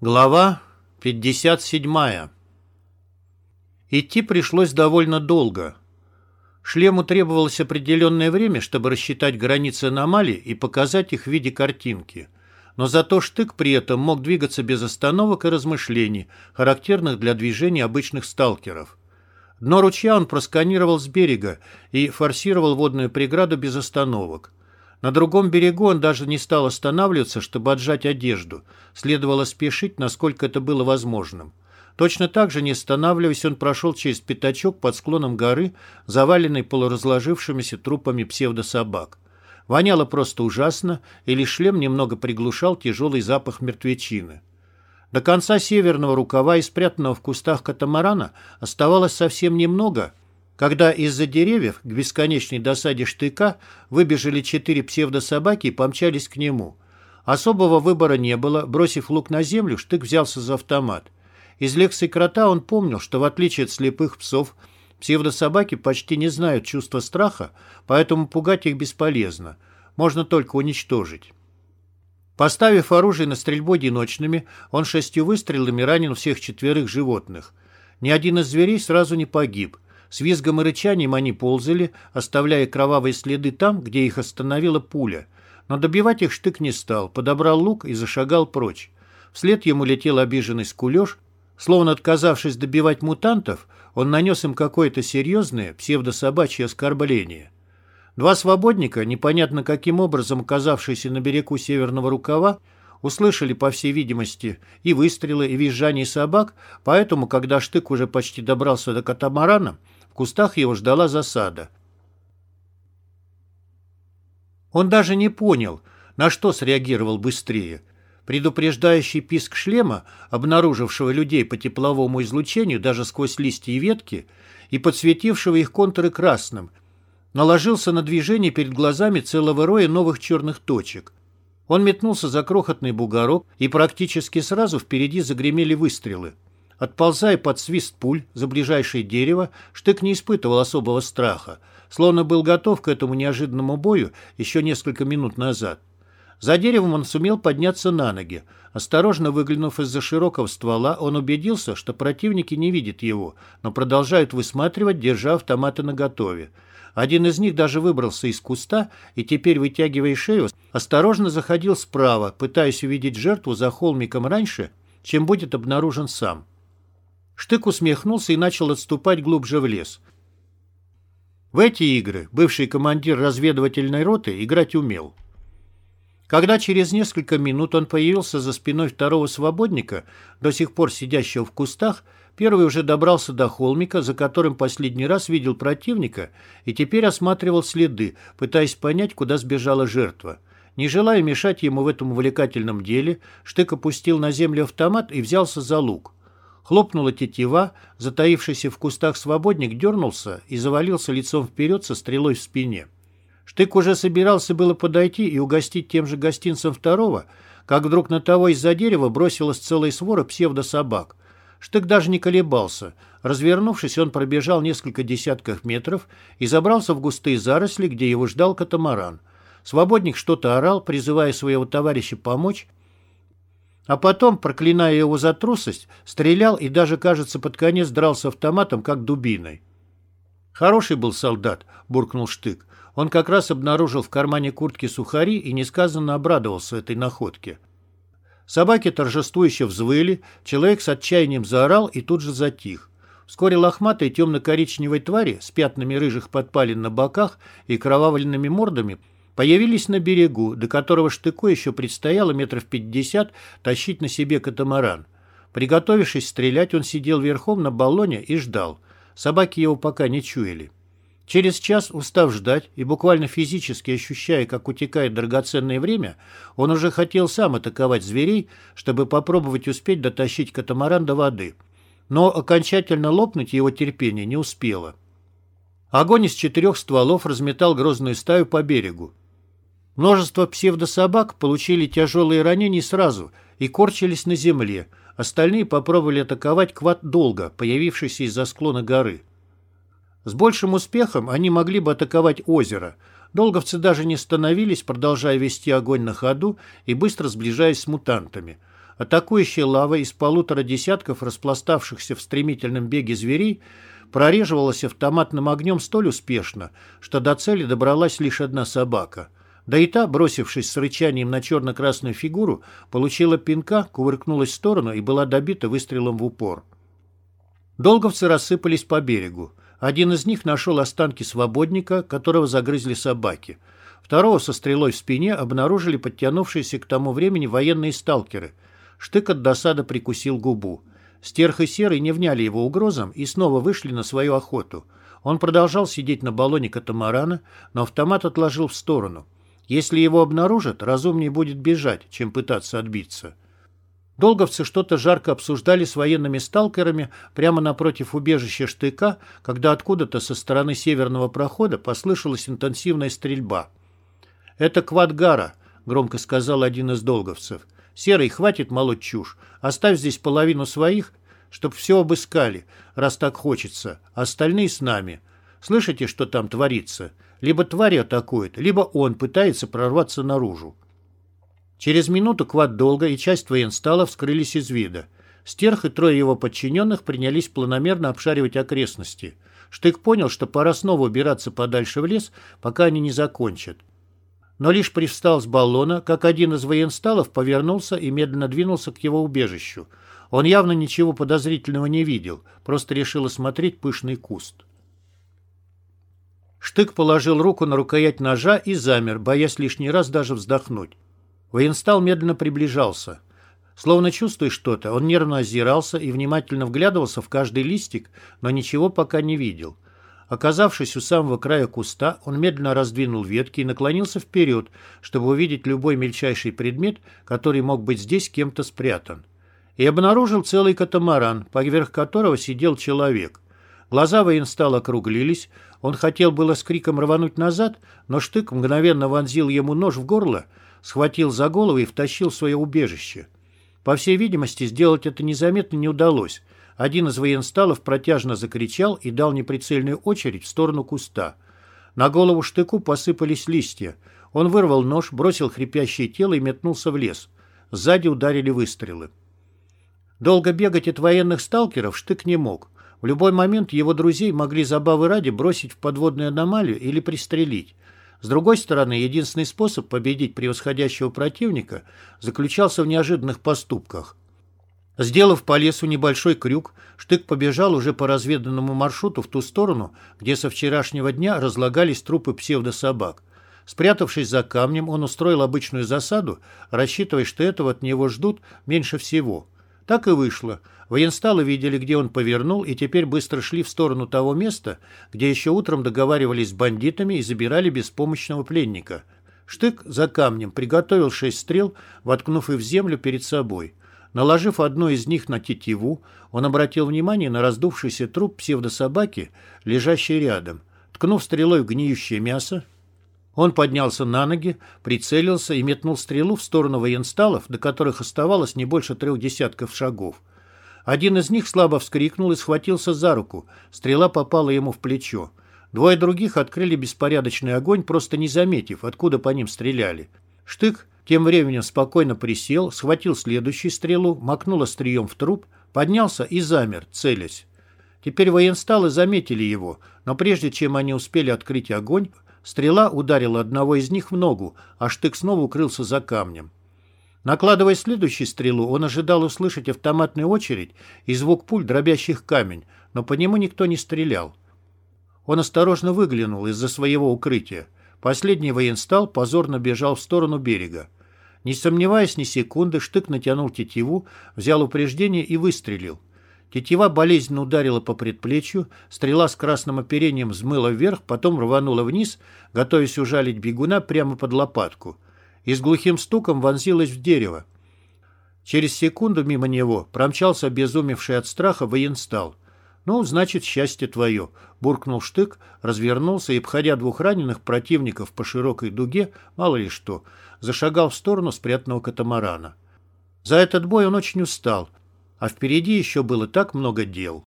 Глава 57. Идти пришлось довольно долго. Шлему требовалось определенное время, чтобы рассчитать границы аномалий и показать их в виде картинки. Но зато штык при этом мог двигаться без остановок и размышлений, характерных для движений обычных сталкеров. Дно ручья он просканировал с берега и форсировал водную преграду без остановок. На другом берегу он даже не стал останавливаться, чтобы отжать одежду. Следовало спешить, насколько это было возможным. Точно так же, не останавливаясь, он прошел через пятачок под склоном горы, заваленный полуразложившимися трупами псевдособак. Воняло просто ужасно, и лишь шлем немного приглушал тяжелый запах мертвечины. До конца северного рукава и спрятанного в кустах катамарана оставалось совсем немного — когда из-за деревьев к бесконечной досаде штыка выбежали четыре псевдособаки и помчались к нему. Особого выбора не было. Бросив лук на землю, штык взялся за автомат. Из лекции крота он помнил, что в отличие от слепых псов, псевдособаки почти не знают чувства страха, поэтому пугать их бесполезно. Можно только уничтожить. Поставив оружие на стрельбу одиночными, он шестью выстрелами ранил всех четверых животных. Ни один из зверей сразу не погиб – с визгом и рычанием они ползали, оставляя кровавые следы там, где их остановила пуля. Но добивать их штык не стал, подобрал лук и зашагал прочь. Вслед ему летел обиженный скулеж. Словно отказавшись добивать мутантов, он нанес им какое-то серьезное псевдособачье оскорбление. Два свободника, непонятно каким образом оказавшиеся на берегу северного рукава, услышали, по всей видимости, и выстрелы, и визжание собак, поэтому, когда штык уже почти добрался до катамарана, кустах его ждала засада. Он даже не понял, на что среагировал быстрее. Предупреждающий писк шлема, обнаружившего людей по тепловому излучению даже сквозь листья и ветки, и подсветившего их контуры красным, наложился на движение перед глазами целого роя новых черных точек. Он метнулся за крохотный бугорок, и практически сразу впереди загремели выстрелы. Отползая под свист пуль за ближайшее дерево, Штык не испытывал особого страха, словно был готов к этому неожиданному бою еще несколько минут назад. За деревом он сумел подняться на ноги. Осторожно выглянув из-за широкого ствола, он убедился, что противники не видят его, но продолжают высматривать, держа автоматы наготове. Один из них даже выбрался из куста и теперь, вытягивая шею, осторожно заходил справа, пытаясь увидеть жертву за холмиком раньше, чем будет обнаружен сам. Штык усмехнулся и начал отступать глубже в лес. В эти игры бывший командир разведывательной роты играть умел. Когда через несколько минут он появился за спиной второго свободника, до сих пор сидящего в кустах, первый уже добрался до холмика, за которым последний раз видел противника, и теперь осматривал следы, пытаясь понять, куда сбежала жертва. Не желая мешать ему в этом увлекательном деле, Штык опустил на землю автомат и взялся за лук. Хлопнула тетива, затаившийся в кустах свободник дернулся и завалился лицом вперед со стрелой в спине. Штык уже собирался было подойти и угостить тем же гостинцем второго, как вдруг на того из-за дерева бросилась целая свора псевдособак. Штык даже не колебался. Развернувшись, он пробежал несколько десятков метров и забрался в густые заросли, где его ждал катамаран. Свободник что-то орал, призывая своего товарища помочь, а потом, проклиная его за трусость, стрелял и даже, кажется, под конец дрался автоматом, как дубиной. «Хороший был солдат», — буркнул Штык. Он как раз обнаружил в кармане куртки сухари и несказанно обрадовался этой находке. Собаки торжествующе взвыли, человек с отчаянием заорал и тут же затих. Вскоре лохматые темно-коричневой твари с пятнами рыжих подпалин на боках и кровавленными мордами — появились на берегу, до которого штыку еще предстояло метров пятьдесят тащить на себе катамаран. Приготовившись стрелять, он сидел верхом на баллоне и ждал. Собаки его пока не чуяли. Через час, устав ждать и буквально физически ощущая, как утекает драгоценное время, он уже хотел сам атаковать зверей, чтобы попробовать успеть дотащить катамаран до воды. Но окончательно лопнуть его терпение не успело. Огонь из четырех стволов разметал грозную стаю по берегу. Множество псевдособак получили тяжелые ранения сразу и корчились на земле. Остальные попробовали атаковать квад долго, появившийся из-за склона горы. С большим успехом они могли бы атаковать озеро, Долговцы даже не становились, продолжая вести огонь на ходу и быстро сближаясь с мутантами. Атакующая лава из полутора десятков распластавшихся в стремительном беге зверей прореживалась автоматным огнем столь успешно, что до цели добралась лишь одна собака. Да и та, бросившись с рычанием на черно-красную фигуру, получила пинка, кувыркнулась в сторону и была добита выстрелом в упор. Долговцы рассыпались по берегу. Один из них нашел останки свободника, которого загрызли собаки. Второго со стрелой в спине обнаружили подтянувшиеся к тому времени военные сталкеры. Штык от досады прикусил губу. Стерх и Серый не вняли его угрозам и снова вышли на свою охоту. Он продолжал сидеть на баллоне катамарана, но автомат отложил в сторону. Если его обнаружат, разумнее будет бежать, чем пытаться отбиться. Долговцы что-то жарко обсуждали с военными сталкерами прямо напротив убежища штыка, когда откуда-то со стороны северного прохода послышалась интенсивная стрельба. «Это Квадгара», — громко сказал один из долговцев. «Серый, хватит молоть чушь. Оставь здесь половину своих, чтоб все обыскали, раз так хочется, остальные с нами. Слышите, что там творится? Либо твари атакуют, либо он пытается прорваться наружу». Через минуту Квад долго и часть военсталов скрылись из вида. Стерх и трое его подчиненных принялись планомерно обшаривать окрестности. Штык понял, что пора снова убираться подальше в лес, пока они не закончат. Но лишь привстал с баллона, как один из военсталов повернулся и медленно двинулся к его убежищу. Он явно ничего подозрительного не видел, просто решил осмотреть пышный куст. Штык положил руку на рукоять ножа и замер, боясь лишний раз даже вздохнуть. Военстал медленно приближался. Словно чувствуя что-то, он нервно озирался и внимательно вглядывался в каждый листик, но ничего пока не видел. Оказавшись у самого края куста, он медленно раздвинул ветки и наклонился вперед, чтобы увидеть любой мельчайший предмет, который мог быть здесь кем-то спрятан. И обнаружил целый катамаран, поверх которого сидел человек. Глаза военстала округлились, он хотел было с криком рвануть назад, но штык мгновенно вонзил ему нож в горло, схватил за голову и втащил в свое убежище. По всей видимости, сделать это незаметно не удалось. Один из военсталов протяжно закричал и дал неприцельную очередь в сторону куста. На голову штыку посыпались листья. Он вырвал нож, бросил хрипящее тело и метнулся в лес. Сзади ударили выстрелы. Долго бегать от военных сталкеров штык не мог. В любой момент его друзей могли забавы ради бросить в подводную аномалию или пристрелить. С другой стороны, единственный способ победить превосходящего противника заключался в неожиданных поступках. Сделав по лесу небольшой крюк, Штык побежал уже по разведанному маршруту в ту сторону, где со вчерашнего дня разлагались трупы псевдособак. Спрятавшись за камнем, он устроил обычную засаду, рассчитывая, что этого от него ждут меньше всего. Так и вышло – Военсталы видели, где он повернул, и теперь быстро шли в сторону того места, где еще утром договаривались с бандитами и забирали беспомощного пленника. Штык за камнем приготовил шесть стрел, воткнув их в землю перед собой. Наложив одну из них на тетиву, он обратил внимание на раздувшийся труп псевдособаки, лежащий рядом. Ткнув стрелой в гниющее мясо, он поднялся на ноги, прицелился и метнул стрелу в сторону военсталов, до которых оставалось не больше трех десятков шагов. Один из них слабо вскрикнул и схватился за руку. Стрела попала ему в плечо. Двое других открыли беспорядочный огонь, просто не заметив, откуда по ним стреляли. Штык тем временем спокойно присел, схватил следующую стрелу, макнул острием в труп, поднялся и замер, целясь. Теперь военсталы заметили его, но прежде чем они успели открыть огонь, стрела ударила одного из них в ногу, а штык снова укрылся за камнем. Накладывая следующую стрелу, он ожидал услышать автоматную очередь и звук пуль, дробящих камень, но по нему никто не стрелял. Он осторожно выглянул из-за своего укрытия. Последний военстал позорно бежал в сторону берега. Не сомневаясь ни секунды, Штык натянул тетиву, взял упреждение и выстрелил. Тетива болезненно ударила по предплечью, стрела с красным оперением взмыла вверх, потом рванула вниз, готовясь ужалить бегуна прямо под лопатку — и с глухим стуком вонзилась в дерево. Через секунду мимо него промчался обезумевший от страха военстал. «Ну, значит, счастье твое», — буркнул штык, развернулся и, обходя двух раненых противников по широкой дуге, мало ли что, зашагал в сторону спрятанного катамарана. За этот бой он очень устал, а впереди еще было так много дел.